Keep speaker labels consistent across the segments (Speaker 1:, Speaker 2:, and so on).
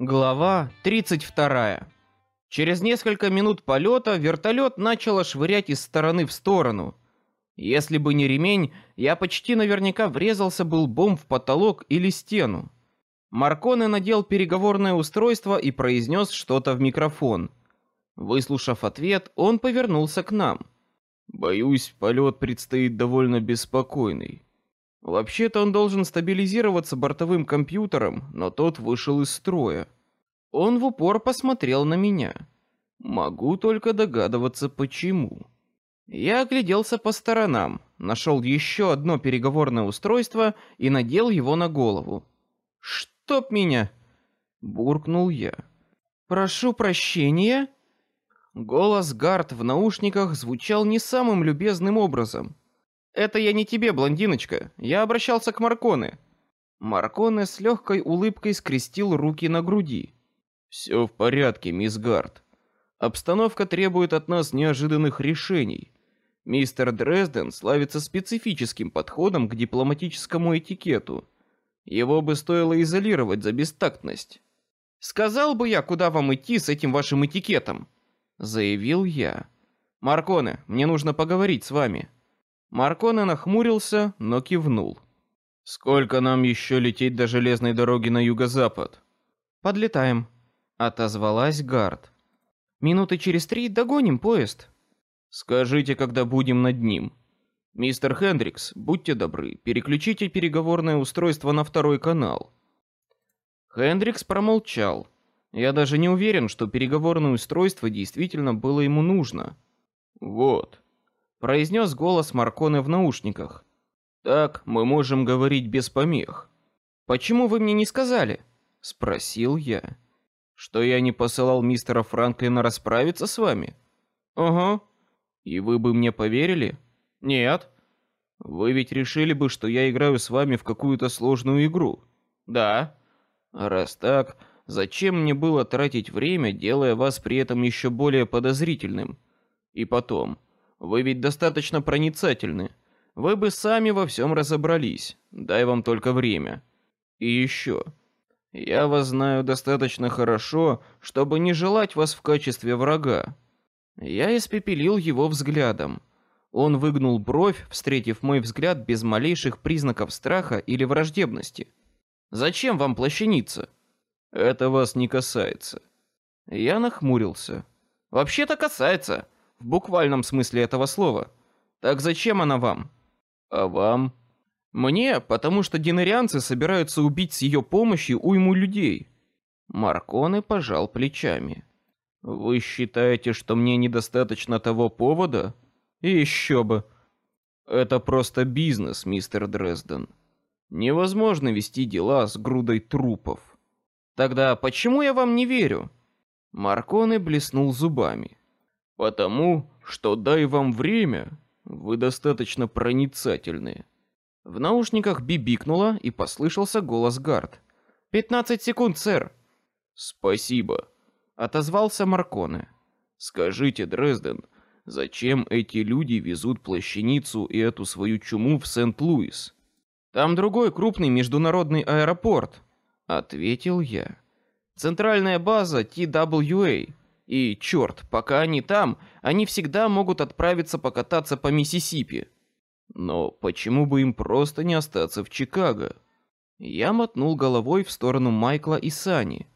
Speaker 1: Глава 32. Через несколько минут полета вертолет начал швырять из стороны в сторону. Если бы не ремень, я почти наверняка врезался бы лбом в потолок или стену. Марконе надел переговорное устройство и произнес что-то в микрофон. Выслушав ответ, он повернулся к нам.
Speaker 2: Боюсь, полет предстоит довольно беспокойный. Вообще-то он должен стабилизироваться бортовым компьютером, но тот вышел из строя.
Speaker 1: Он в упор посмотрел на меня. Могу только догадываться, почему. Я огляделся по сторонам, нашел еще одно переговорное устройство и надел его на голову. Чтоб меня! буркнул я. Прошу прощения. Голос Гарт в наушниках звучал не самым любезным образом. Это я не тебе, блондиночка. Я обращался к Марконе. Марконе с легкой улыбкой скрестил руки на груди.
Speaker 2: Все в порядке, мисс Гард. Обстановка требует от нас неожиданных решений. Мистер Дрезден славится специфическим подходом к дипломатическому этикету. Его бы стоило изолировать за бестактность.
Speaker 1: Сказал бы я, куда вам идти с этим вашим этикетом, заявил я. Марконе, мне нужно поговорить с вами. Марконе нахмурился, но кивнул.
Speaker 2: Сколько нам еще лететь до железной дороги на юго-запад?
Speaker 1: Подлетаем, отозвалась Гард. Минуты через три догоним поезд.
Speaker 2: Скажите, когда будем над ним. Мистер Хендрикс, будьте добры, переключите переговорное устройство на второй канал.
Speaker 1: Хендрикс промолчал. Я даже не уверен, что переговорное устройство действительно было ему нужно.
Speaker 2: Вот,
Speaker 1: произнес голос Марконы в наушниках.
Speaker 2: Так мы можем говорить без помех.
Speaker 1: Почему вы мне не сказали? спросил я.
Speaker 2: Что я не посылал мистера Франклина расправиться с вами?
Speaker 1: Ага.
Speaker 2: И вы бы мне поверили?
Speaker 1: Нет.
Speaker 2: Вы ведь решили бы, что я играю с вами в какую-то сложную игру.
Speaker 1: Да.
Speaker 2: Раз так, зачем мне было тратить время, делая вас при этом еще более подозрительным? И потом, вы ведь достаточно проницательны. Вы бы сами во всем разобрались. Дай вам только время. И еще. Я вас знаю достаточно хорошо, чтобы не желать вас в качестве врага.
Speaker 1: Я испепелил его взглядом. Он выгнул бровь, встретив мой взгляд без малейших признаков страха или враждебности. Зачем вам плащаница?
Speaker 2: Это вас не касается.
Speaker 1: Я нахмурился. Вообще-то касается в буквальном смысле этого слова. Так зачем она вам?
Speaker 2: А вам?
Speaker 1: Мне, потому что динарианцы собираются убить с ее помощью уйму людей. Марконы пожал плечами.
Speaker 2: Вы считаете, что мне недостаточно того повода?
Speaker 1: И еще бы.
Speaker 2: Это просто бизнес, мистер Дрезден. Невозможно вести дела с грудой трупов.
Speaker 1: Тогда почему я вам не верю? Марконы блеснул зубами.
Speaker 2: Потому что дай вам время, вы достаточно проницательны.
Speaker 1: В наушниках бибикнуло и послышался голос Гард. «Пятнадцать секунд, сэр!»
Speaker 2: «Спасибо», — отозвался Марконе. «Скажите, Дрезден, зачем эти люди везут плащаницу и эту свою чуму в Сент-Луис?»
Speaker 1: «Там другой крупный международный аэропорт», — ответил я. «Центральная база TWA. И черт, пока они там, они всегда могут отправиться покататься по Миссисипи.
Speaker 2: Но почему бы им просто не остаться в Чикаго?
Speaker 1: Я мотнул головой в сторону Майкла и Сани.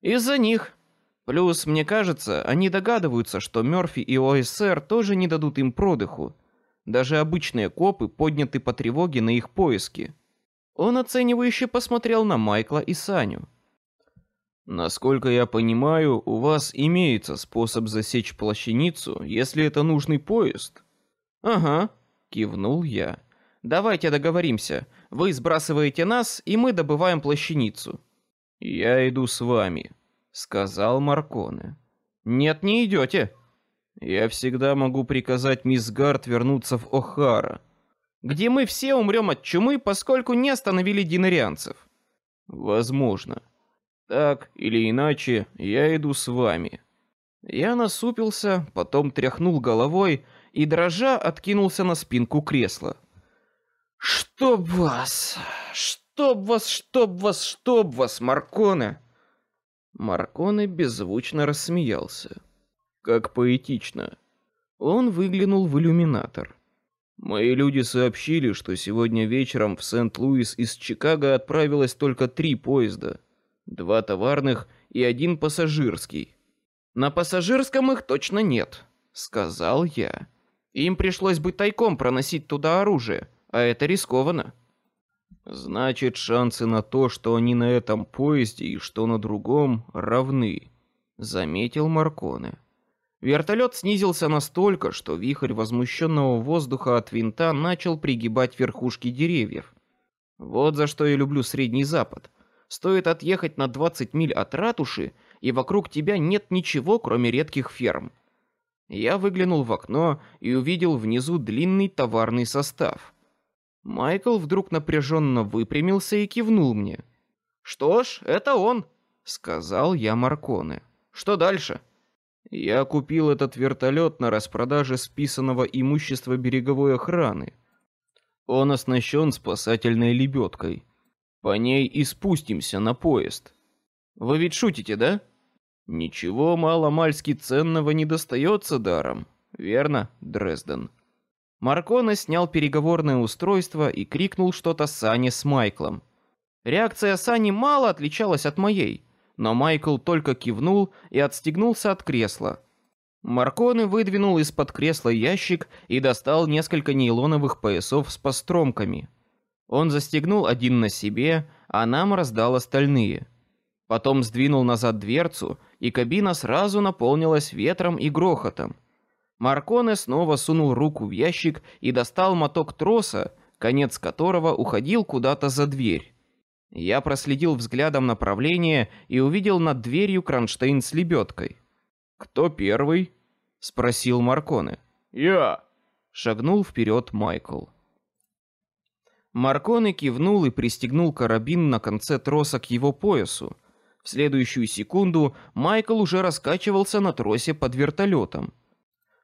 Speaker 1: Из-за них. Плюс, мне кажется, они догадываются, что Мерфи и ОСР тоже не дадут им продыху. Даже обычные копы подняты по тревоге на их поиски. Он оценивающе посмотрел на Майкла и Саню.
Speaker 2: Насколько я понимаю, у вас имеется способ засечь плащаницу, если это нужный поезд.
Speaker 1: Ага, кивнул я. Давайте договоримся. Вы сбрасываете нас, и мы добываем плащаницу.
Speaker 2: Я иду с вами, сказал Марконе.
Speaker 1: Нет, не идете.
Speaker 2: Я всегда могу приказать мисс Гард вернуться в О'Хара,
Speaker 1: где мы все умрем от чумы, поскольку не остановили динарианцев.
Speaker 2: Возможно. Так или иначе, я иду с вами.
Speaker 1: Я насупился, потом тряхнул головой и дрожа откинулся на спинку кресла. Чтоб вас, чтоб вас, чтоб вас, чтоб вас, Марконе! Марконе беззвучно рассмеялся. Как поэтично. Он выглянул в иллюминатор. Мои люди сообщили, что сегодня вечером в Сент-Луис из Чикаго отправилось только три поезда, два товарных и один пассажирский. На пассажирском их точно нет, сказал я. Им пришлось бы тайком проносить туда оружие, а это рискованно. Значит, шансы на то, что они на этом поезде и что на другом, равны, заметил Марконе. Вертолет снизился настолько, что вихрь возмущенного воздуха от винта начал пригибать верхушки деревьев. Вот за что я люблю Средний Запад. Стоит отъехать на 20 миль от ратуши, и вокруг тебя нет ничего, кроме редких ферм. Я выглянул в окно и увидел внизу длинный товарный состав. Майкл вдруг напряженно выпрямился и кивнул мне. Что ж, это он, сказал я Марконе. Что дальше? Я купил этот вертолет на распродаже списанного имущества береговой охраны. Он оснащен спасательной лебедкой. По ней и спустимся на поезд. Вы ведь шутите, да? Ничего мало-мальски ценного не достается даром, верно, Дрезден? Марконе снял переговорное устройство и крикнул что-то Сане с Майклом. Реакция Сани мало отличалась от моей, но Майкл только кивнул и отстегнулся от кресла. Марконе выдвинул из-под кресла ящик и достал несколько нейлоновых поясов с постромками. Он застегнул один на себе, а нам раздал остальные. Потом сдвинул назад дверцу, и кабина сразу наполнилась ветром и грохотом. Марконе снова сунул руку в ящик и достал моток троса, конец которого уходил куда-то за дверь. Я проследил взглядом направление и увидел над дверью кронштейн с лебедкой. Кто первый? – спросил Марконе.
Speaker 2: Я.
Speaker 1: Шагнул вперед Майкл. Марконе кивнул и пристегнул карабин на конце троса к его поясу. В следующую секунду Майкл уже раскачивался на тросе под вертолетом.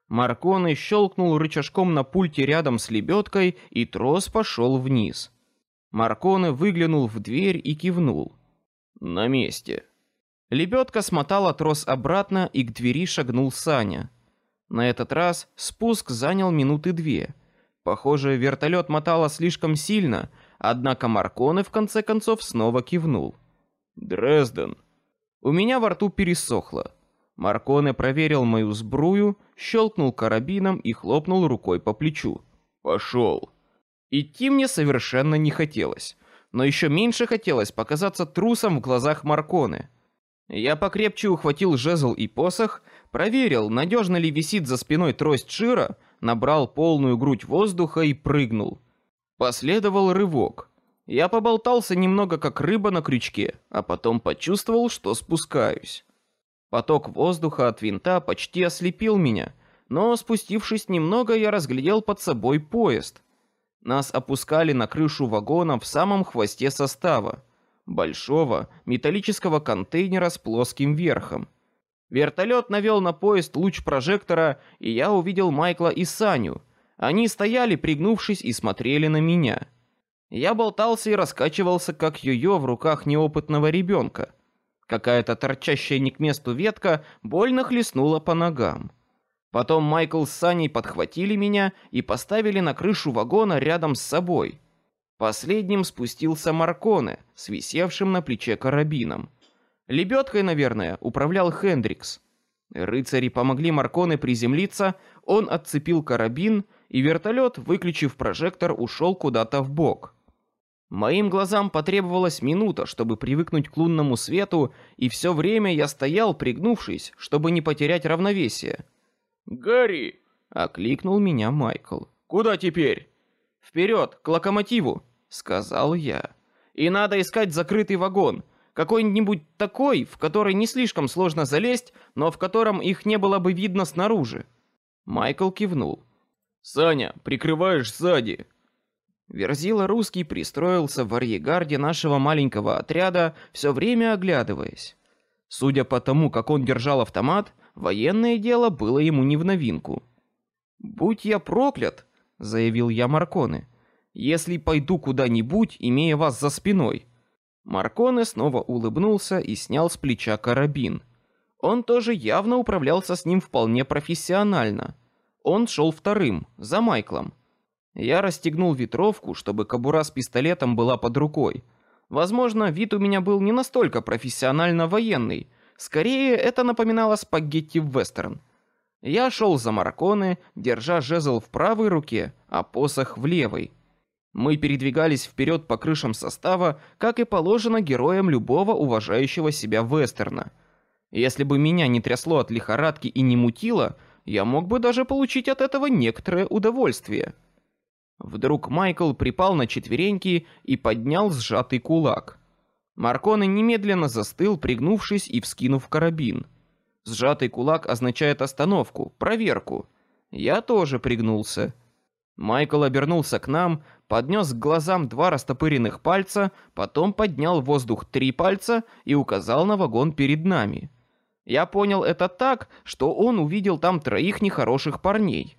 Speaker 1: Марконы щелкнул рычажком на пульте рядом с лебедкой, и трос пошел вниз. Марконы выглянул в дверь и кивнул. На месте. Лебедка смотала трос обратно, и к двери шагнул Саня. На этот раз спуск занял минуты две. Похоже, вертолет мотало слишком сильно, однако Марконы в конце концов снова кивнул.
Speaker 2: Дрезден.
Speaker 1: У меня во рту пересохло. Марконе проверил мою сбрую, щелкнул карабином и хлопнул рукой по плечу.
Speaker 2: Пошел.
Speaker 1: Идти мне совершенно не хотелось, но еще меньше хотелось показаться трусом в глазах Марконе. Я покрепче ухватил жезл и посох, проверил, надежно ли висит за спиной трость Шира, набрал полную грудь воздуха и прыгнул. Последовал рывок. Я поболтался немного как рыба на крючке, а потом почувствовал, что спускаюсь. Поток воздуха от винта почти ослепил меня, но спустившись немного, я разглядел под собой поезд. Нас опускали на крышу вагона в самом хвосте состава, большого металлического контейнера с плоским верхом. Вертолет навел на поезд луч прожектора, и я увидел Майкла и Саню. Они стояли, пригнувшись, и смотрели на меня. Я болтался и раскачивался, как йо-йо в руках неопытного ребенка. Какая-то торчащая не к месту ветка больно хлестнула по ногам. Потом Майкл с Саней подхватили меня и поставили на крышу вагона рядом с собой. Последним спустился Марконе с висевшим на плече карабином. Лебедкой, наверное, управлял Хендрикс. Рыцари помогли Марконе приземлиться, он отцепил карабин, и вертолет, выключив прожектор, ушел куда-то в бок. Моим глазам потребовалась минута, чтобы привыкнуть к лунному свету, и все время я стоял, пригнувшись, чтобы не потерять равновесие.
Speaker 2: Гарри,
Speaker 1: окликнул меня Майкл.
Speaker 2: Куда теперь?
Speaker 1: Вперед, к локомотиву, сказал я. И надо искать закрытый вагон, какой-нибудь такой, в который не слишком сложно залезть, но в котором их не было бы видно снаружи. Майкл кивнул.
Speaker 2: Саня, прикрываешь сзади.
Speaker 1: Верзила русский пристроился в арьегарде нашего маленького отряда, все время оглядываясь. Судя по тому, как он держал автомат, военное дело было ему не в новинку. Будь я проклят, заявил я Марконы, если пойду куда-нибудь, имея вас за спиной. Марконе снова улыбнулся и снял с плеча карабин. Он тоже явно управлялся с ним вполне профессионально. Он шел вторым, за Майклом. Я расстегнул ветровку, чтобы кобура с пистолетом была под рукой. Возможно, вид у меня был не настолько профессионально военный. Скорее, это напоминало спагетти вестерн. Я шел за Марконе, держа жезл в правой руке, а посох в левой. Мы передвигались вперед по крышам состава, как и положено героям любого уважающего себя вестерна. Если бы меня не трясло от лихорадки и не мутило, я мог бы даже получить от этого некоторое удовольствие. Вдруг Майкл припал на четвереньки и поднял сжатый кулак. Марконе немедленно застыл, пригнувшись и вскинув карабин. Сжатый кулак означает остановку, проверку. Я тоже пригнулся. Майкл обернулся к нам, поднес к глазам два растопыренных пальца, потом поднял в воздух три пальца и указал на вагон перед нами. Я понял это так, что он увидел там троих нехороших парней.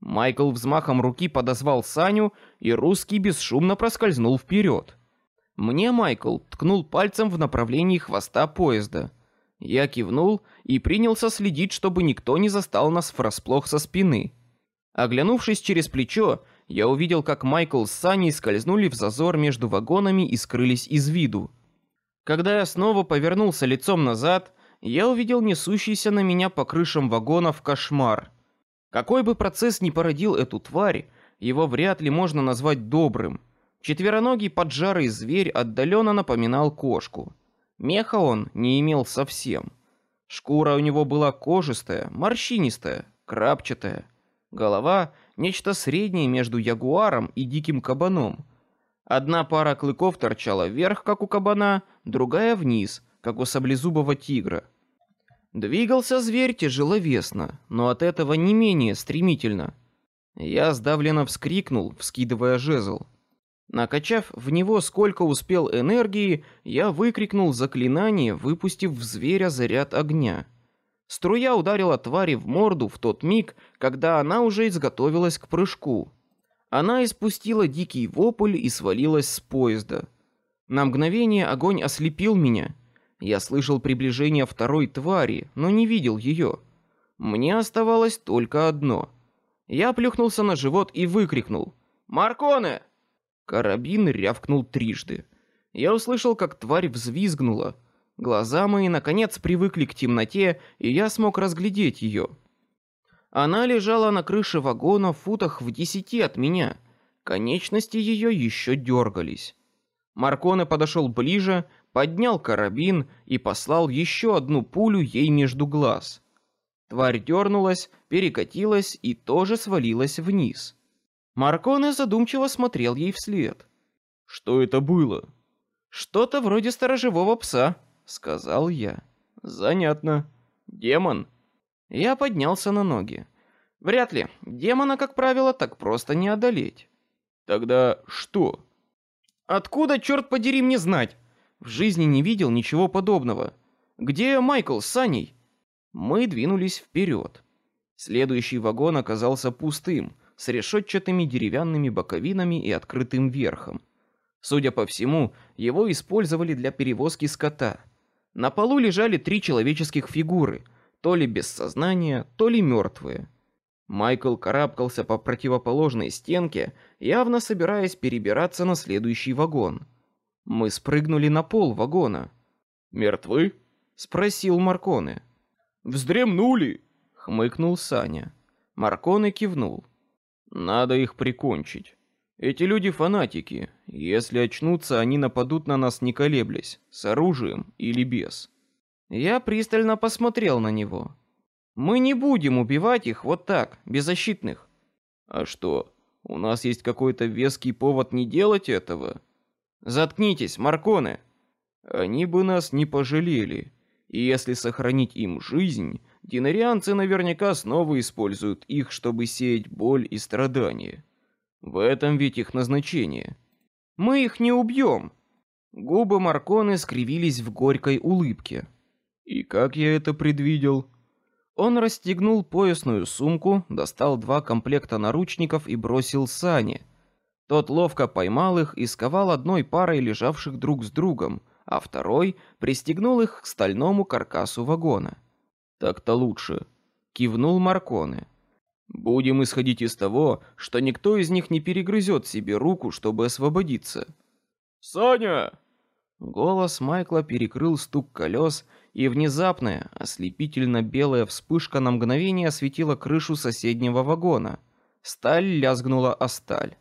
Speaker 1: Майкл взмахом руки подозвал Саню, и русский бесшумно проскользнул вперед. Мне Майкл ткнул пальцем в направлении хвоста поезда. Я кивнул и принялся следить, чтобы никто не застал нас врасплох со спины. Оглянувшись через плечо, я увидел, как Майкл с Саней скользнули в зазор между вагонами и скрылись из виду. Когда я снова повернулся лицом назад, я увидел несущийся на меня по крышам вагонов кошмар. Какой бы процесс ни породил эту тварь, его вряд ли можно назвать добрым. Четвероногий поджарый зверь отдаленно напоминал кошку. Меха он не имел совсем. Шкура у него была кожистая, морщинистая, крапчатая. Голова нечто среднее между ягуаром и диким кабаном. Одна пара клыков торчала вверх, как у кабана, другая вниз, как у саблезубого тигра. Двигался зверь тяжеловесно, но от этого не менее стремительно. Я сдавленно вскрикнул, вскидывая жезл. Накачав в него сколько успел энергии, я выкрикнул заклинание, выпустив в зверя заряд огня. Струя ударила твари в морду в тот миг, когда она уже изготовилась к прыжку. Она испустила дикий вопль и свалилась с поезда. На мгновение огонь ослепил меня, я слышал приближение второй твари, но не видел ее. Мне оставалось только одно. Я плюхнулся на живот и выкрикнул: "Марконе!" Карабин рявкнул трижды. Я услышал, как тварь взвизгнула. Глаза мои наконец привыкли к темноте, и я смог разглядеть ее. Она лежала на крыше вагона в футах в десяти от меня. Конечности ее еще дергались. Марконе подошел ближе, поднял карабин и послал еще одну пулю ей между глаз. Тварь дернулась, перекатилась и тоже свалилась вниз. Марконе задумчиво смотрел ей вслед.
Speaker 2: Что это было?
Speaker 1: Что-то вроде сторожевого пса, сказал я.
Speaker 2: Занятно. Демон.
Speaker 1: Я поднялся на ноги. Вряд ли. Демона, как правило, так просто не одолеть.
Speaker 2: Тогда что?
Speaker 1: Откуда, черт подери, мне знать? В жизни не видел ничего подобного. Где Майкл с Саней? Мы двинулись вперед. Следующий вагон оказался пустым, с решетчатыми деревянными боковинами и открытым верхом. Судя по всему, его использовали для перевозки скота. На полу лежали три человеческих фигуры, то ли без сознания, то ли мертвые. Майкл карабкался по противоположной стенке, явно собираясь перебираться на следующий вагон. Мы спрыгнули на пол вагона.
Speaker 2: Мертвы?
Speaker 1: спросил Марконе.
Speaker 2: Вздремнули,
Speaker 1: хмыкнул Саня. Марконе кивнул.
Speaker 2: Надо их прикончить. Эти люди фанатики. Если очнутся, они нападут на нас не колеблясь, с оружием или без.
Speaker 1: Я пристально посмотрел на него. Мы не будем убивать их вот так, беззащитных.
Speaker 2: А что? У нас есть какой-то веский повод не делать этого?
Speaker 1: Заткнитесь, Марконы.
Speaker 2: Они бы нас не пожалели. И если сохранить им жизнь, динарианцы наверняка снова используют их, чтобы сеять боль и страдания. В этом ведь их назначение.
Speaker 1: Мы их не убьем. Губы Марконы скривились в горькой улыбке.
Speaker 2: И как я это предвидел?
Speaker 1: Он расстегнул поясную сумку, достал два комплекта наручников и бросил Сане. Тот ловко поймал их и сковал одной парой лежавших друг с другом, а второй пристегнул их к стальному каркасу вагона. Так-то лучше, кивнул Марконе. Будем исходить из того, что никто из них не перегрызет себе руку, чтобы освободиться.
Speaker 2: Саня!
Speaker 1: Голос Майкла перекрыл стук колес, и внезапная, ослепительно белая вспышка на мгновение осветила крышу соседнего вагона. Сталь лязгнула о сталь.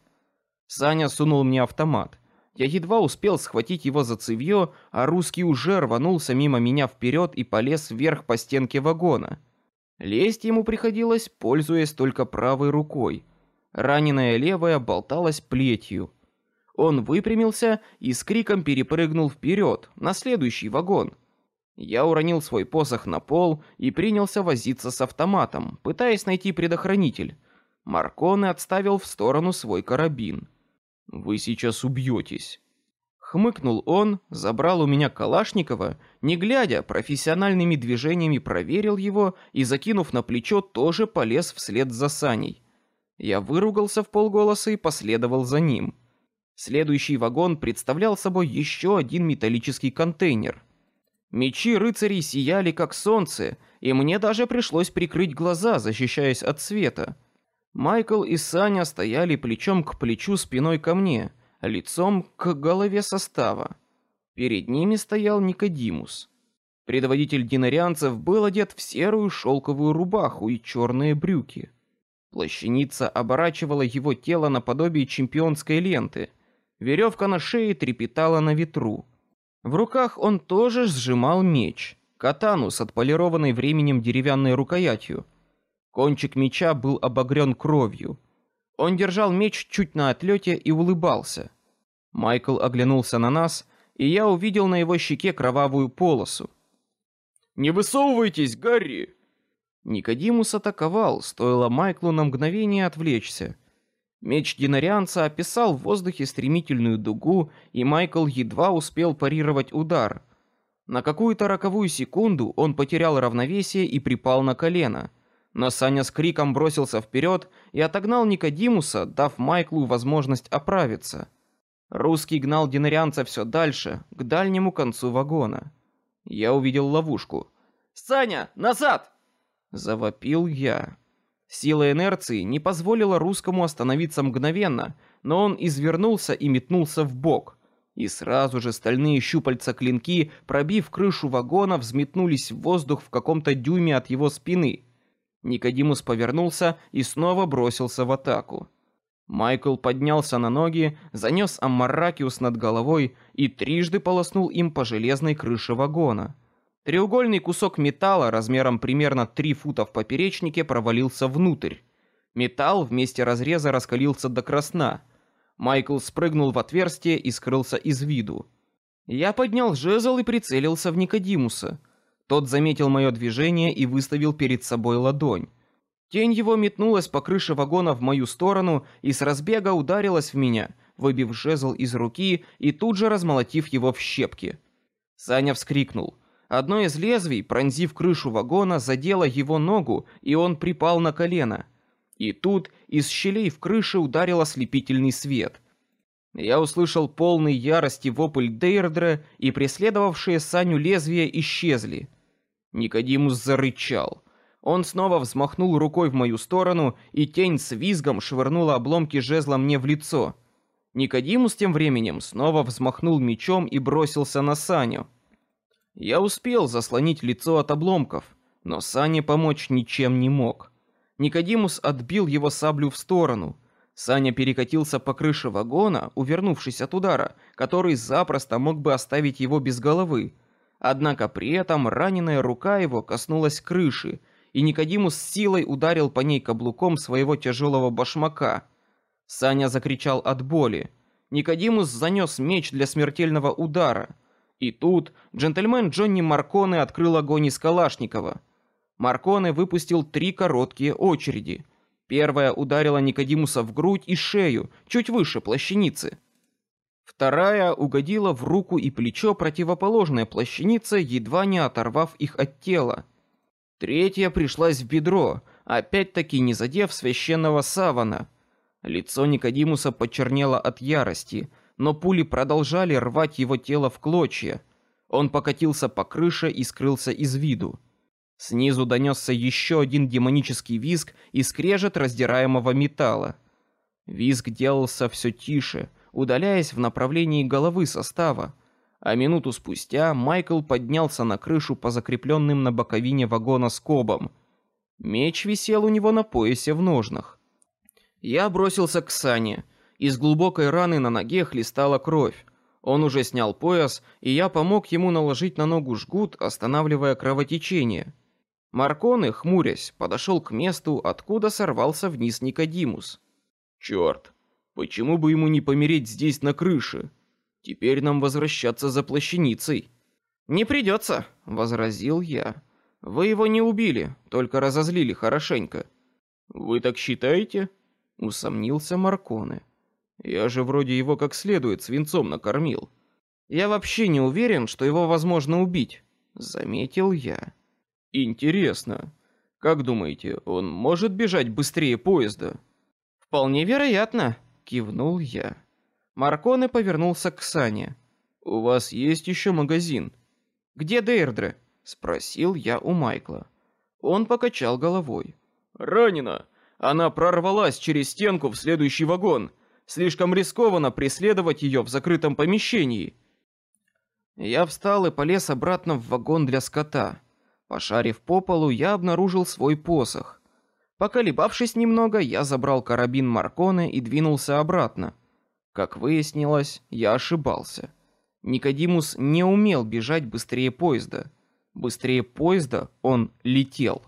Speaker 1: Саня сунул мне автомат. Я едва успел схватить его за цевьё, а русский уже рванулся мимо меня вперед и полез вверх по стенке вагона. Лезть ему приходилось, пользуясь только правой рукой. Раненая левая болталась плетью. Он выпрямился и с криком перепрыгнул вперед на следующий вагон. Я уронил свой посох на пол и принялся возиться с автоматом, пытаясь найти предохранитель. Марконе отставил в сторону свой карабин. Вы сейчас убьетесь. Хмыкнул он, забрал у меня Калашникова, не глядя, профессиональными движениями проверил его и, закинув на плечо, тоже полез вслед за Саней. Я выругался в полголоса и последовал за ним. Следующий вагон представлял собой еще один металлический контейнер. Мечи рыцарей сияли как солнце, и мне даже пришлось прикрыть глаза, защищаясь от света. Майкл и Саня стояли плечом к плечу спиной ко мне, лицом к голове состава. Перед ними стоял Никодимус. Предводитель динарианцев был одет в серую шелковую рубаху и черные брюки. Плащаница оборачивала его тело наподобие чемпионской ленты, Веревка на шее трепетала на ветру. В руках он тоже сжимал меч, катану с отполированной временем деревянной рукоятью. Кончик меча был обогрен кровью. Он держал меч чуть на отлете и улыбался. Майкл оглянулся на нас, и я увидел на его щеке кровавую полосу.
Speaker 2: Не высовывайтесь, Гарри!
Speaker 1: Никодимус атаковал, стоило Майклу на мгновение отвлечься. Меч динарианца описал в воздухе стремительную дугу, и Майкл едва успел парировать удар. На какую-то роковую секунду он потерял равновесие и припал на колено. Но Саня с криком бросился вперед и отогнал Никодимуса, дав Майклу возможность оправиться. Русский гнал динарианца все дальше, к дальнему концу вагона. Я увидел ловушку.
Speaker 2: Саня, назад!
Speaker 1: Завопил я. Сила инерции не позволила русскому остановиться мгновенно, но он извернулся и метнулся в бок. И сразу же стальные щупальца клинки, пробив крышу вагона, взметнулись в воздух в каком-то дюйме от его спины. Никодимус повернулся и снова бросился в атаку. Майкл поднялся на ноги, занес Аммаракиус над головой и трижды полоснул им по железной крыше вагона. Треугольный кусок металла размером примерно 3 фута в поперечнике провалился внутрь. Металл вместе разреза раскалился до красна. Майкл спрыгнул в отверстие и скрылся из виду. Я поднял жезл и прицелился в Никодимуса. Тот заметил мое движение и выставил перед собой ладонь. Тень его метнулась по крыше вагона в мою сторону и с разбега ударилась в меня, выбив жезл из руки и тут же размолотив его в щепки. Саня вскрикнул. Одно из лезвий, пронзив крышу вагона, задело его ногу, и он припал на колено. И тут из щелей в крыше ударил ослепительный свет. Я услышал полный ярости вопль Дейрдра, и преследовавшие Саню лезвия исчезли. Никодимус зарычал. Он снова взмахнул рукой в мою сторону, и тень с визгом швырнула обломки жезла мне в лицо. Никодимус тем временем снова взмахнул мечом и бросился на Саню. Я успел заслонить лицо от обломков, но Сане помочь ничем не мог. Никодимус отбил его саблю в сторону. Саня перекатился по крыше вагона, увернувшись от удара, который запросто мог бы оставить его без головы. Однако при этом раненая рука его коснулась крыши, и Никодимус с силой ударил по ней каблуком своего тяжелого башмака. Саня закричал от боли. Никодимус занес меч для смертельного удара. И тут джентльмен Джонни Марконе открыл огонь из Калашникова. Марконе выпустил три короткие очереди. Первая ударила Никодимуса в грудь и шею, чуть выше плащаницы. Вторая угодила в руку и плечо противоположной плащанице, едва не оторвав их от тела. Третья пришлась в бедро, опять-таки не задев священного савана. Лицо Никодимуса почернело от ярости, но пули продолжали рвать его тело в клочья. Он покатился по крыше и скрылся из виду. Снизу донесся еще один демонический визг и скрежет раздираемого металла. Визг делался все тише, удаляясь в направлении головы состава, а минуту спустя Майкл поднялся на крышу по закрепленным на боковине вагона скобам. Меч висел у него на поясе в ножнах. Я бросился к Сане. Из глубокой раны на ноге хлестала кровь. Он уже снял пояс, и я помог ему наложить на ногу жгут, останавливая кровотечение. Марконы, хмурясь, подошел к месту, откуда сорвался вниз Никодимус. Черт, почему бы ему не помереть здесь на крыше? Теперь нам возвращаться за плащаницей. Не придется, возразил я. Вы его не убили, только разозлили хорошенько. Вы так считаете? Усомнился Марконы. Я же вроде его как следует свинцом накормил. Я вообще не уверен, что его возможно убить, заметил я. Интересно, как думаете, он может бежать быстрее поезда? Вполне вероятно, кивнул я. Марконе повернулся к Сане. У вас есть еще магазин? Где Дейрдре? спросил я у Майкла. Он покачал головой. Ранена. Она прорвалась через стенку в следующий вагон. Слишком рискованно преследовать ее в закрытом помещении. Я встал и полез обратно в вагон для скота. Пошарив по полу, я обнаружил свой посох. Поколебавшись немного, я забрал карабин Марконе и двинулся обратно. Как выяснилось, я ошибался. Никодимус не умел бежать быстрее поезда. Быстрее поезда он летел.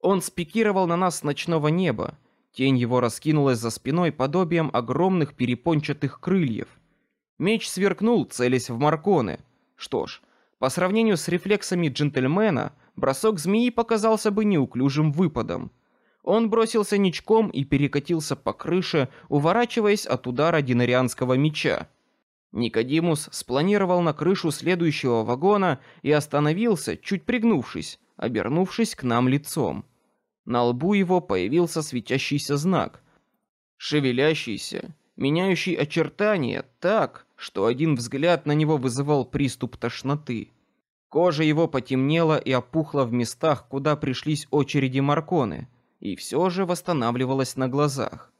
Speaker 1: Он спикировал на нас с ночного неба. Тень его раскинулась за спиной подобием огромных перепончатых крыльев. Меч сверкнул, целясь в Марконе. Что ж, по сравнению с рефлексами джентльмена, бросок змеи показался бы неуклюжим выпадом. Он бросился ничком и перекатился по крыше, уворачиваясь от удара динарианского меча. Никодимус спланировал на крышу следующего вагона и остановился, чуть пригнувшись, обернувшись к нам лицом. На лбу его появился светящийся знак, шевелящийся, меняющий очертания так, что один взгляд на него вызывал приступ тошноты. Кожа его потемнела и опухла в местах, куда пришлись очереди Марконы, и все же восстанавливалась на глазах.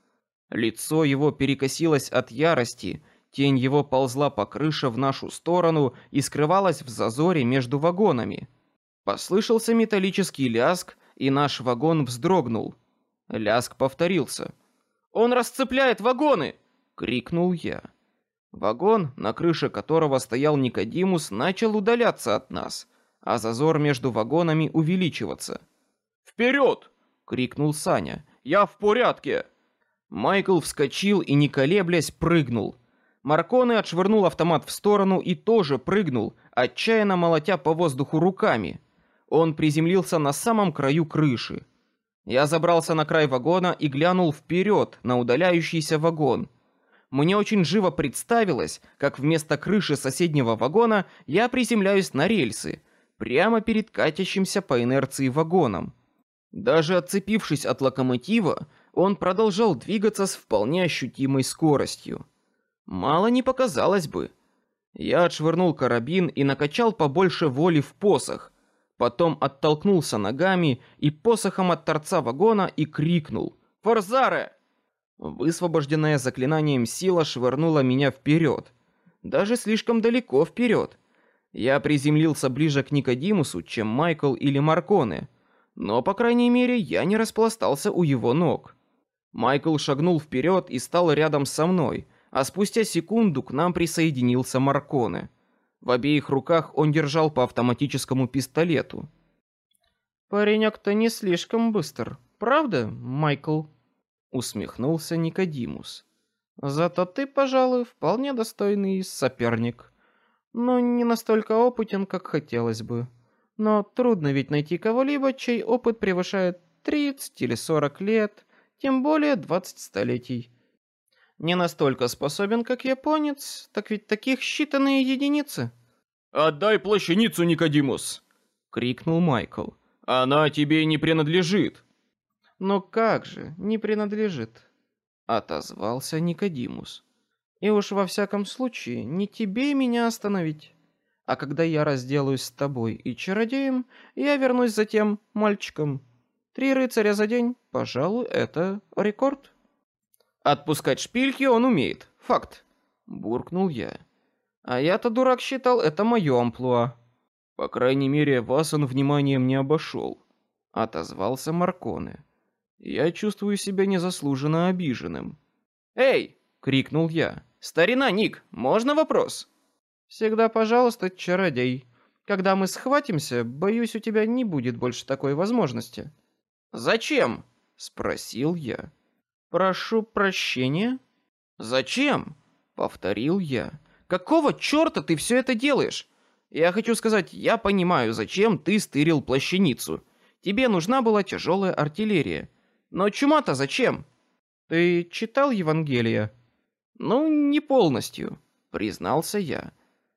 Speaker 1: Лицо его перекосилось от ярости, тень его ползла по крыше в нашу сторону и скрывалась в зазоре между вагонами. Послышался металлический лязг, и наш вагон вздрогнул. Лязг повторился. Он расцепляет вагоны! крикнул я. Вагон, на крыше которого стоял Никодимус, начал удаляться от нас, а зазор между вагонами увеличиваться. Вперед! Крикнул Саня. Я в порядке. Майкл вскочил и не колеблясь прыгнул. Марконы отшвырнул автомат в сторону и тоже прыгнул, отчаянно молотя по воздуху руками. Он приземлился на самом краю крыши. Я забрался на край вагона и глянул вперед на удаляющийся вагон. Мне очень живо представилось, как вместо крыши соседнего вагона я приземляюсь на рельсы, прямо перед катящимся по инерции вагоном. Даже отцепившись от локомотива, он продолжал двигаться с вполне ощутимой скоростью. Мало не показалось бы. Я отшвырнул карабин и накачал побольше воли в посох, потом оттолкнулся ногами и посохом от торца вагона и крикнул: "Форзаре!" Высвобожденная заклинанием сила швырнула меня вперед, даже слишком далеко вперед. Я приземлился ближе к Никодимусу, чем Майкл или Марконе но, по крайней мере, я не распластался у его ног. Майкл шагнул вперед и стал рядом со мной, а спустя секунду к нам присоединился Марконе. В обеих руках он держал по автоматическому пистолету. Паренек-то не слишком быстр, правда, Майкл? Усмехнулся Никодимус. Зато ты, пожалуй, вполне достойный соперник, но не настолько опытен, как хотелось бы. Но трудно ведь найти кого-либо, чей опыт превышает 30 или 40 лет, тем более 20 столетий. Не настолько способен, как японец, так ведь таких считанные единицы.
Speaker 2: Отдай плащаницу, Никодимус, крикнул Майкл. Она тебе не принадлежит.
Speaker 1: Но как же, не принадлежит? Отозвался Никодимус. И уж во всяком случае, не тебе меня остановить. А когда я разделаюсь с тобой и чародеем, я вернусь за тем мальчиком. Три рыцаря за день, пожалуй, это рекорд. Отпускать шпильки он умеет, факт. Буркнул я. А я-то дурак считал, это мое амплуа.
Speaker 2: По крайней мере, вас он вниманием не обошел. Отозвался Марконе. Я чувствую себя незаслуженно обиженным.
Speaker 1: Эй! крикнул я. Старина Ник, можно вопрос? Всегда, пожалуйста, чародей. Когда мы схватимся, боюсь, у тебя не будет больше такой возможности. Зачем? спросил я. Прошу прощения. Зачем? повторил я. Какого чёрта ты все это делаешь? Я хочу сказать, я понимаю, зачем ты стырил плащаницу. Тебе нужна была тяжелая артиллерия. Но чума-то зачем? Ты читал Евангелие? Ну, не полностью, признался я.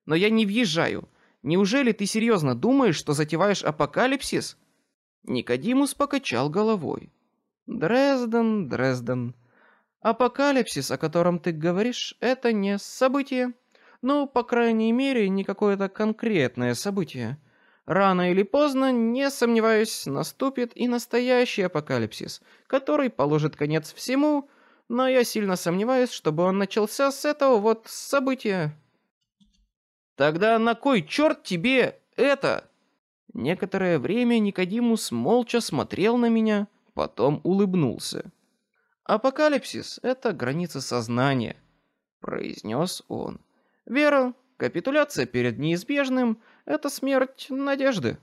Speaker 1: Но я не въезжаю. Неужели ты серьезно думаешь, что затеваешь апокалипсис? Никодимус покачал головой. Дрезден, Дрезден. Апокалипсис, о котором ты говоришь, это не событие. Ну, по крайней мере, не какое-то конкретное событие. Рано или поздно, не сомневаюсь, наступит и настоящий апокалипсис, который положит конец всему, но я сильно сомневаюсь, чтобы он начался с этого вот события. Тогда на кой черт тебе это? Некоторое время Никодимус молча смотрел на меня, потом улыбнулся. Апокалипсис — это граница сознания, произнес он. Вера, капитуляция перед неизбежным — это смерть надежды.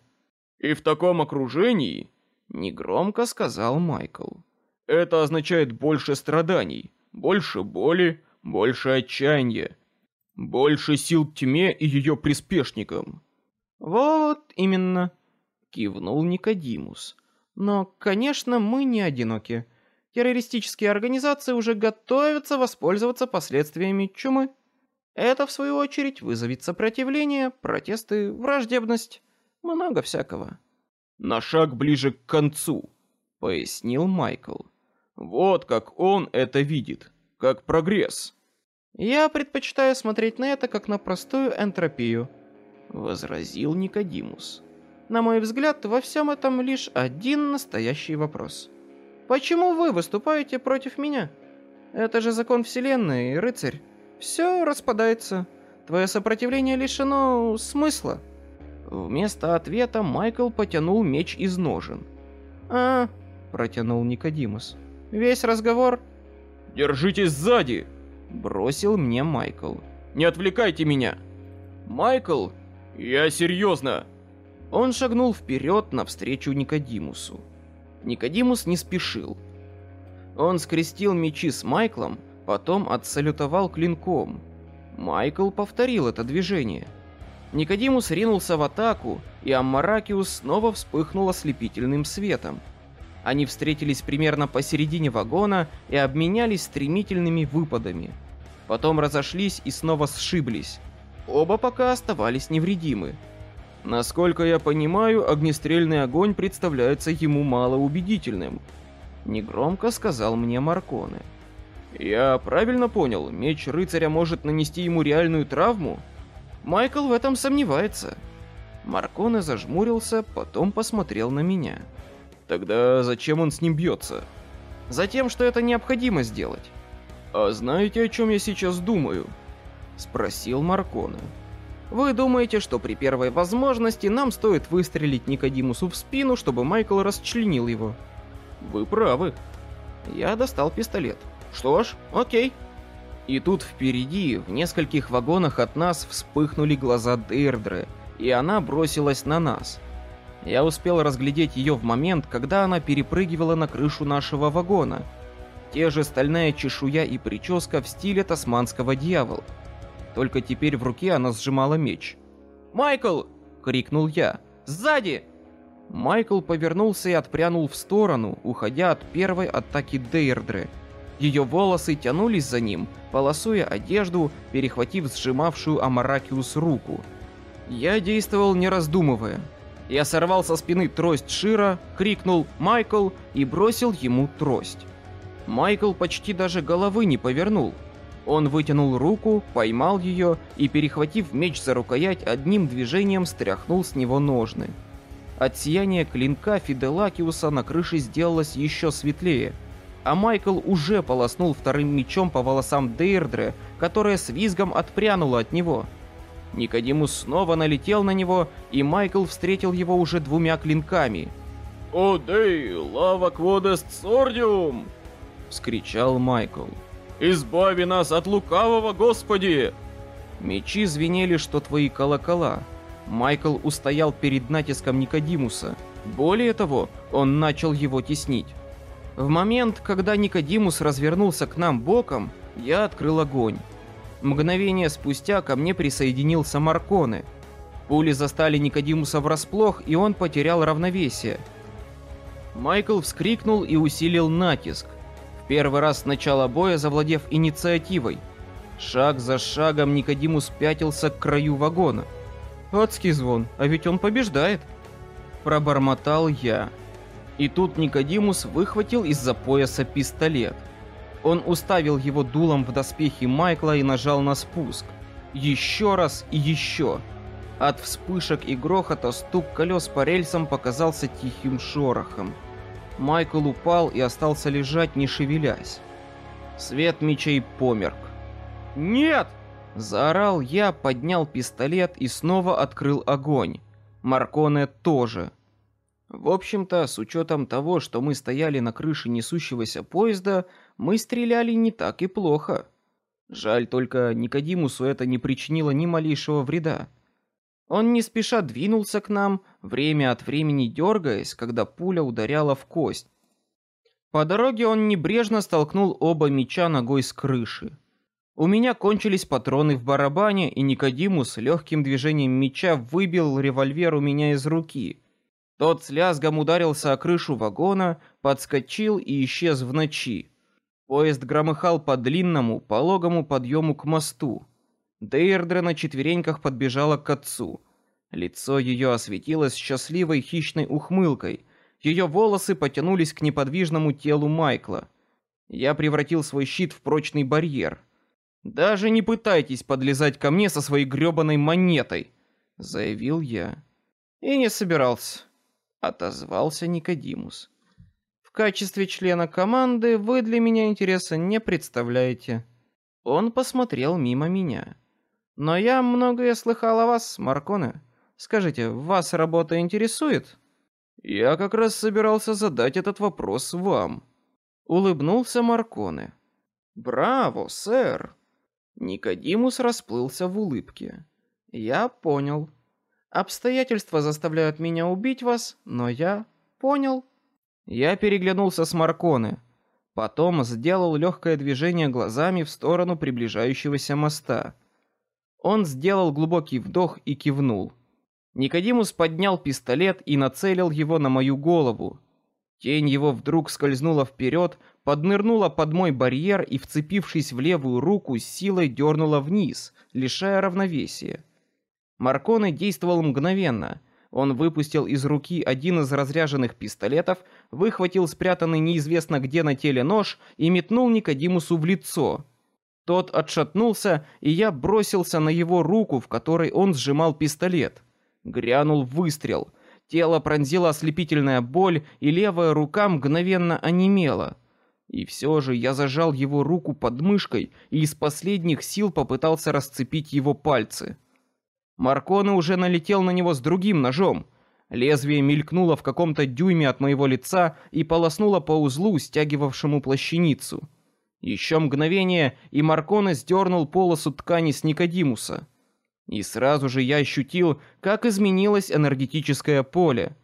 Speaker 2: И в таком окружении, негромко сказал Майкл, это означает больше страданий, больше боли, больше отчаяния, больше сил тьме и ее приспешникам.
Speaker 1: Вот именно, кивнул Никодимус. Но, конечно, мы не одиноки. Террористические организации уже готовятся воспользоваться последствиями чумы. Это в свою очередь вызовет сопротивление, протесты, враждебность, много всякого.
Speaker 2: На шаг ближе к концу, пояснил Майкл. Вот как он это видит, как прогресс.
Speaker 1: Я предпочитаю смотреть на это как на простую энтропию, возразил Никодимус. На мой взгляд, во всем этом лишь один настоящий вопрос. Почему вы выступаете против меня? Это же закон вселенной, рыцарь. Все распадается. Твое сопротивление лишено смысла. Вместо ответа Майкл потянул меч из ножен. А, протянул Никодимус. Весь разговор.
Speaker 2: Держитесь сзади,
Speaker 1: бросил мне Майкл.
Speaker 2: Не отвлекайте меня. Майкл, я серьезно.
Speaker 1: Он шагнул вперед навстречу Никодимусу. Никодимус не спешил. Он скрестил мечи с Майклом, потом отсалютовал клинком. Майкл повторил это движение. Никодимус ринулся в атаку, и Аммаракиус снова вспыхнул ослепительным светом. Они встретились примерно посередине вагона и обменялись стремительными выпадами. Потом разошлись и снова сшиблись. Оба пока оставались невредимы.
Speaker 2: Насколько я понимаю, огнестрельный огонь представляется ему малоубедительным, негромко сказал мне Марконе. Я правильно понял, меч рыцаря может нанести ему реальную травму?
Speaker 1: Майкл в этом сомневается. Марконе зажмурился, потом посмотрел на меня.
Speaker 2: Тогда зачем он с ним бьется?
Speaker 1: Затем, что это необходимо сделать.
Speaker 2: А знаете, о чем я сейчас думаю?
Speaker 1: Спросил Марконе. Вы думаете, что при первой возможности нам стоит выстрелить Никодимусу в спину, чтобы Майкл расчленил его?
Speaker 2: Вы правы.
Speaker 1: Я достал пистолет. Что ж, окей. И тут впереди, в нескольких вагонах от нас, вспыхнули глаза Дейрдры, и она бросилась на нас. Я успел разглядеть ее в момент, когда она перепрыгивала на крышу нашего вагона. Те же стальная чешуя и прическа в стиле тасманского дьявола. Только теперь в руке она сжимала меч. «Майкл!» — крикнул я. «Сзади!» Майкл повернулся и отпрянул в сторону, уходя от первой атаки Дейрдры. Ее волосы тянулись за ним, полосуя одежду, перехватив сжимавшую Амаракиус руку. Я действовал не раздумывая. Я сорвал со спины трость Шира, крикнул «Майкл!» и бросил ему трость. Майкл почти даже головы не повернул. Он вытянул руку, поймал ее и, перехватив меч за рукоять, одним движением стряхнул с него ножны. От сияния клинка Фиделакиуса на крыше сделалось еще светлее, а Майкл уже полоснул вторым мечом по волосам Дейрдре, которая с визгом отпрянула от него. Никодимус снова налетел на него, и Майкл встретил его уже двумя клинками.
Speaker 2: «О, Дей, лава кводест сордиум!» — вскричал Майкл. «Избави нас от лукавого, Господи!»
Speaker 1: Мечи звенели, что твои колокола. Майкл устоял перед натиском Никодимуса. Более того, он начал его теснить. В момент, когда Никодимус развернулся к нам боком, я открыл огонь. Мгновение спустя ко мне присоединился Марконе. Пули застали Никодимуса врасплох, и он потерял равновесие. Майкл вскрикнул и усилил натиск. В первый раз с начала боя завладев инициативой. Шаг за шагом Никодимус пятился к краю вагона. Адский звон, а ведь он побеждает. Пробормотал я. И тут Никодимус выхватил из-за пояса пистолет. Он уставил его дулом в доспехи Майкла и нажал на спуск. Еще раз и еще. От вспышек и грохота стук колес по рельсам показался тихим шорохом. Майкл упал и остался лежать, не шевелясь. Свет мечей померк. «Нет!» Заорал я, поднял пистолет и снова открыл огонь. Марконе тоже. В общем-то, с учетом того, что мы стояли на крыше несущегося поезда, мы стреляли не так и плохо. Жаль только Никодимусу это не причинило ни малейшего вреда. Он не спеша двинулся к нам, время от времени дергаясь, когда пуля ударяла в кость. По дороге он небрежно столкнул оба меча ногой с крыши. У меня кончились патроны в барабане, и Никодимус легким движением меча выбил револьвер у меня из руки. Тот с лязгом ударился о крышу вагона, подскочил и исчез в ночи. Поезд громыхал по длинному, пологому подъему к мосту. Дейрдре на четвереньках подбежала к отцу. Лицо ее осветилось счастливой хищной ухмылкой. Ее волосы потянулись к неподвижному телу Майкла. Я превратил свой щит в прочный барьер. Даже не пытайтесь подлезать ко мне со своей грёбаной монетой, заявил я. И не собирался, отозвался Никодимус. В качестве члена команды вы для меня интереса не представляете. Он посмотрел мимо меня. Но я многое слыхал о вас, Марконе. Скажите, вас работа интересует? Я как раз собирался задать этот вопрос вам. Улыбнулся Марконе. Браво, сэр. Никодимус расплылся в улыбке. Я понял. Обстоятельства заставляют меня убить вас, но я понял. Я переглянулся с Марконы, потом сделал легкое движение глазами в сторону приближающегося моста. Он сделал глубокий вдох и кивнул. Никодимус поднял пистолет и нацелил его на мою голову. Тень его вдруг скользнула вперед, поднырнула под мой барьер и, вцепившись в левую руку, силой дернула вниз, лишая равновесия. Марконе действовал мгновенно. Он выпустил из руки один из разряженных пистолетов, выхватил спрятанный неизвестно где на теле нож и метнул Никодимусу в лицо. Тот отшатнулся, и я бросился на его руку, в которой он сжимал пистолет. Грянул выстрел. Тело пронзила ослепительная боль, и левая рука мгновенно онемела. И все же я зажал его руку под мышкой и из последних сил попытался расцепить его пальцы. Марконе уже налетел на него с другим ножом. Лезвие мелькнуло в каком-то дюйме от моего лица и полоснуло по узлу, стягивавшему плащаницу. Еще мгновение, и Марконе сдернул полосу ткани с Никодимуса. И сразу же я ощутил, как изменилось энергетическое поле.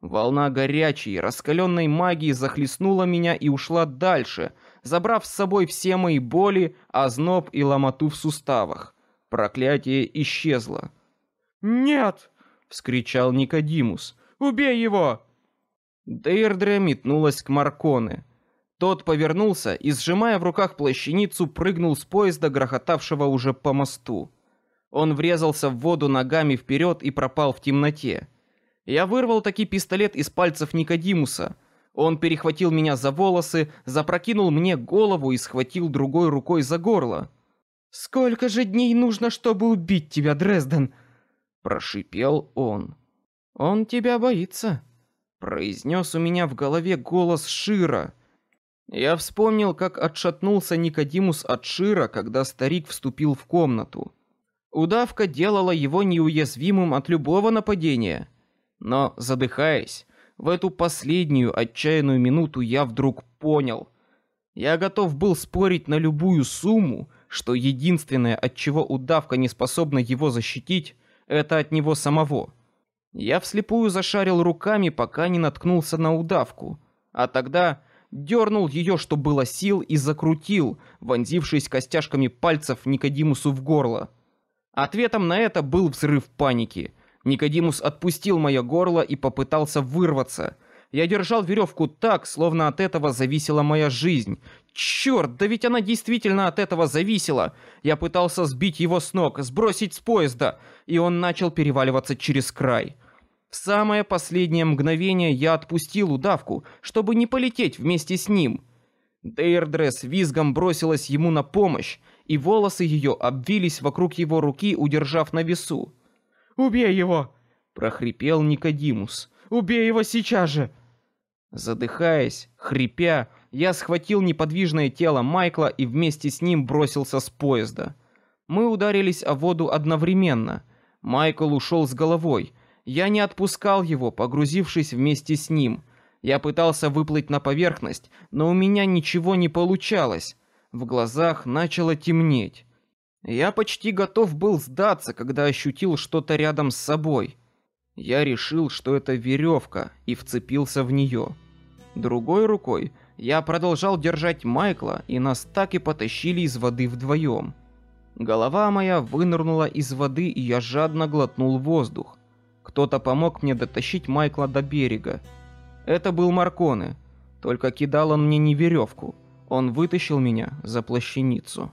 Speaker 1: Волна горячей, раскаленной магии захлестнула меня и ушла дальше, забрав с собой все мои боли, озноб и ломоту в суставах. Проклятие исчезло. «Нет!» — вскричал Никодимус. «Убей его!» Дейрдре метнулась к Марконе. Тот повернулся и, сжимая в руках плащаницу, прыгнул с поезда, грохотавшего уже по мосту. Он врезался в воду ногами вперед и пропал в темноте. Я вырвал таки пистолет из пальцев Никодимуса. Он перехватил меня за волосы, запрокинул мне голову и схватил другой рукой за горло. «Сколько же дней нужно, чтобы убить тебя, Дрезден?» Прошипел он. «Он тебя боится», — произнес у меня в голове голос Шира. Я вспомнил, как отшатнулся Никодимус от Шира, когда старик вступил в комнату. Удавка делала его неуязвимым от любого нападения. Но, задыхаясь, в эту последнюю отчаянную минуту я вдруг понял. Я готов был спорить на любую сумму, что единственное, от чего удавка не способна его защитить, это от него самого. Я вслепую зашарил руками, пока не наткнулся на удавку, а тогда дернул ее, что было сил, и закрутил, вонзившись костяшками пальцев Никодимусу в горло. Ответом на это был взрыв паники. Никодимус отпустил мое горло и попытался вырваться. Я держал веревку так, словно от этого зависела моя жизнь. Черт, да ведь она действительно от этого зависела. Я пытался сбить его с ног, сбросить с поезда, и он начал переваливаться через край. В самое последнее мгновение я отпустил удавку, чтобы не полететь вместе с ним. Дейрдресс визгом бросилась ему на помощь, и волосы ее обвились вокруг его руки, удержав на весу. «Убей его!» — прохрипел Никодимус. «Убей его сейчас же!» Задыхаясь, хрипя, я схватил неподвижное тело Майкла и вместе с ним бросился с поезда. Мы ударились о воду одновременно. Майкл ушел с головой. Я не отпускал его, погрузившись вместе с ним. Я пытался выплыть на поверхность, но у меня ничего не получалось. В глазах начало темнеть. Я почти готов был сдаться, когда ощутил что-то рядом с собой. Я решил, что это веревка, и вцепился в нее. Другой рукой я продолжал держать Майкла, и нас так и потащили из воды вдвоем. Голова моя вынырнула из воды, и я жадно глотнул воздух. Кто-то помог мне дотащить Майкла до берега. Это был Марконе, только кидал он мне не веревку, он вытащил меня за плащаницу.